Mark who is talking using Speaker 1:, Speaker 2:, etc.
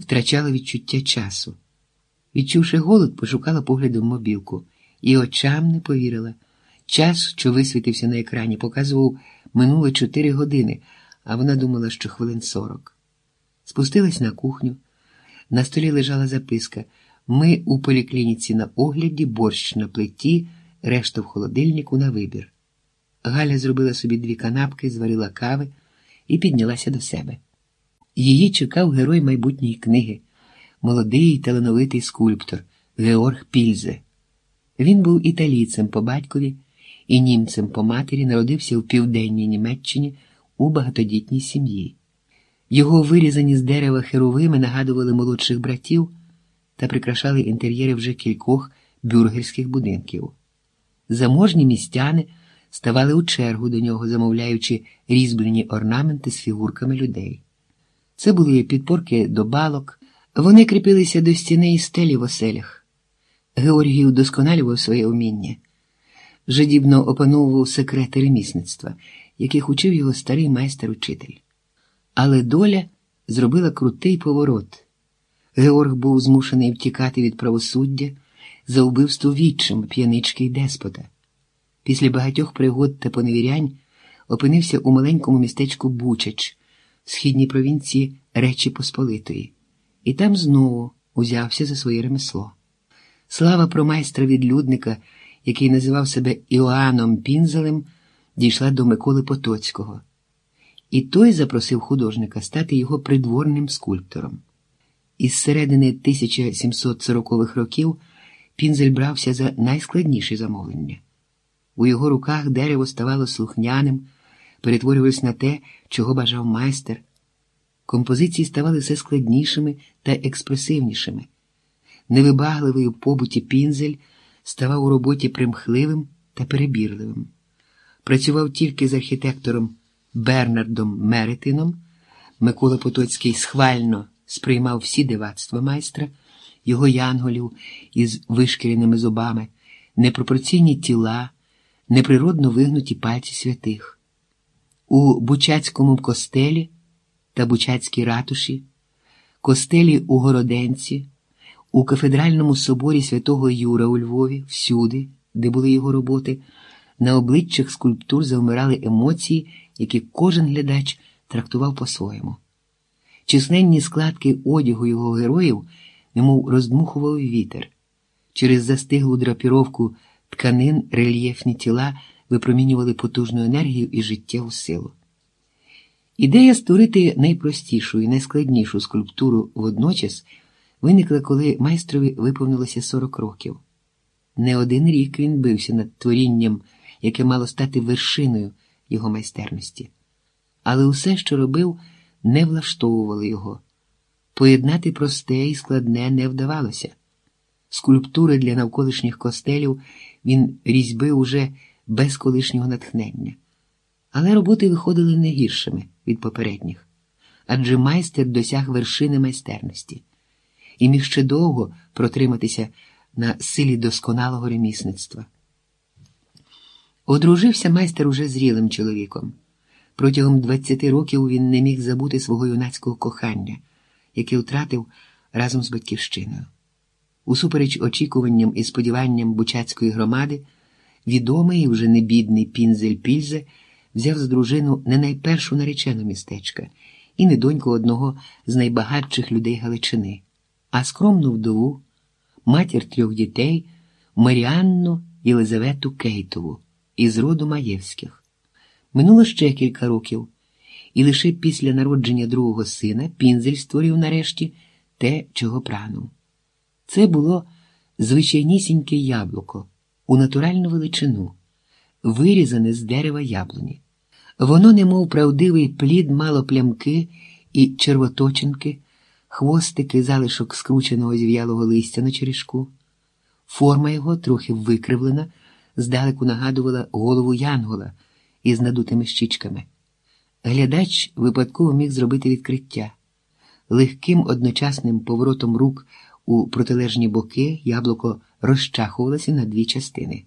Speaker 1: втрачала відчуття часу. Відчувши голод, пошукала поглядом мобілку і очам не повірила. Час, що висвітився на екрані, показував минуло чотири години, а вона думала, що хвилин сорок. Спустилась на кухню. На столі лежала записка. Ми у поліклініці на огляді, борщ на плиті, решта в холодильнику на вибір. Галя зробила собі дві канапки, зварила кави і піднялася до себе. Її чекав герой майбутньої книги, молодий талановитий скульптор Георг Пільзе. Він був італійцем по батькові і німцем по матері, народився в південній Німеччині у багатодітній сім'ї. Його вирізані з дерева херовими нагадували молодших братів та прикрашали інтер'єри вже кількох бюргерських будинків. Заможні містяни ставали у чергу до нього, замовляючи різьблені орнаменти з фігурками людей. Це були підпорки до балок, вони кріпилися до стіни і стелі в оселях. Георгій удосконалював своє уміння, жадібно опановував секрети ремісництва, яких учив його старий майстер-учитель. Але доля зробила крутий поворот. Георг був змушений втікати від правосуддя за вбивство відчим п'янички й деспота. Після багатьох пригод та поневірянь опинився у маленькому містечку Бучач, східній провінції Речі Посполитої, і там знову узявся за своє ремесло. Слава про майстра відлюдника, який називав себе Іоанном Пінзелем, дійшла до Миколи Потоцького. І той запросив художника стати його придворним скульптором. Із середини 1740-х років Пінзель брався за найскладніші замовлення. У його руках дерево ставало слухняним, перетворювалось на те, чого бажав майстер. Композиції ставали все складнішими та експресивнішими. Невибагливий у побуті пінзель ставав у роботі примхливим та перебірливим. Працював тільки з архітектором Бернардом Меретином. Микола Потоцький схвально сприймав всі дивацтва майстра, його янголів із вишкіреними зубами, непропорційні тіла, неприродно вигнуті пальці святих. У Бучацькому костелі та Бучацькій ратуші, костелі у Городенці, у кафедральному соборі святого Юра у Львові, всюди, де були його роботи, на обличчях скульптур завмирали емоції, які кожен глядач трактував по-своєму. Численні складки одягу його героїв, немов роздмухував вітер. Через застиглу драпіровку тканин рельєфні тіла випромінювали потужну енергію і життєву силу. Ідея створити найпростішу і найскладнішу скульптуру водночас виникла, коли майстрові виповнилося 40 років. Не один рік він бився над творінням, яке мало стати вершиною його майстерності. Але усе, що робив, не влаштовувало його. Поєднати просте і складне не вдавалося. Скульптури для навколишніх костелів він різьбив уже без колишнього натхнення. Але роботи виходили не гіршими від попередніх, адже майстер досяг вершини майстерності і міг ще довго протриматися на силі досконалого ремісництва. Одружився майстер уже зрілим чоловіком. Протягом 20 років він не міг забути свого юнацького кохання, яке втратив разом з батьківщиною. Усупереч очікуванням і сподіванням бучацької громади, відомий і вже не бідний пінзель Пільзе взяв з дружину не найпершу наречену містечка і не доньку одного з найбагатших людей Галичини, а скромну вдову, матір трьох дітей Маріанну Єлизавету Кейтову із роду Маєвських. Минуло ще кілька років, і лише після народження другого сина Пінзель створив нарешті те, чого прагнув. Це було звичайнісіньке яблуко у натуральну величину, вирізане з дерева яблуні. Воно, немов правдивий плід, мало плямки і червоточинки, хвостики, залишок скрученого зів'ялого листя на черешку. Форма його, трохи викривлена, здалеку нагадувала голову Янгола із надутими щічками. Глядач випадково міг зробити відкриття. Легким одночасним поворотом рук у протилежні боки яблуко розчахувалося на дві частини.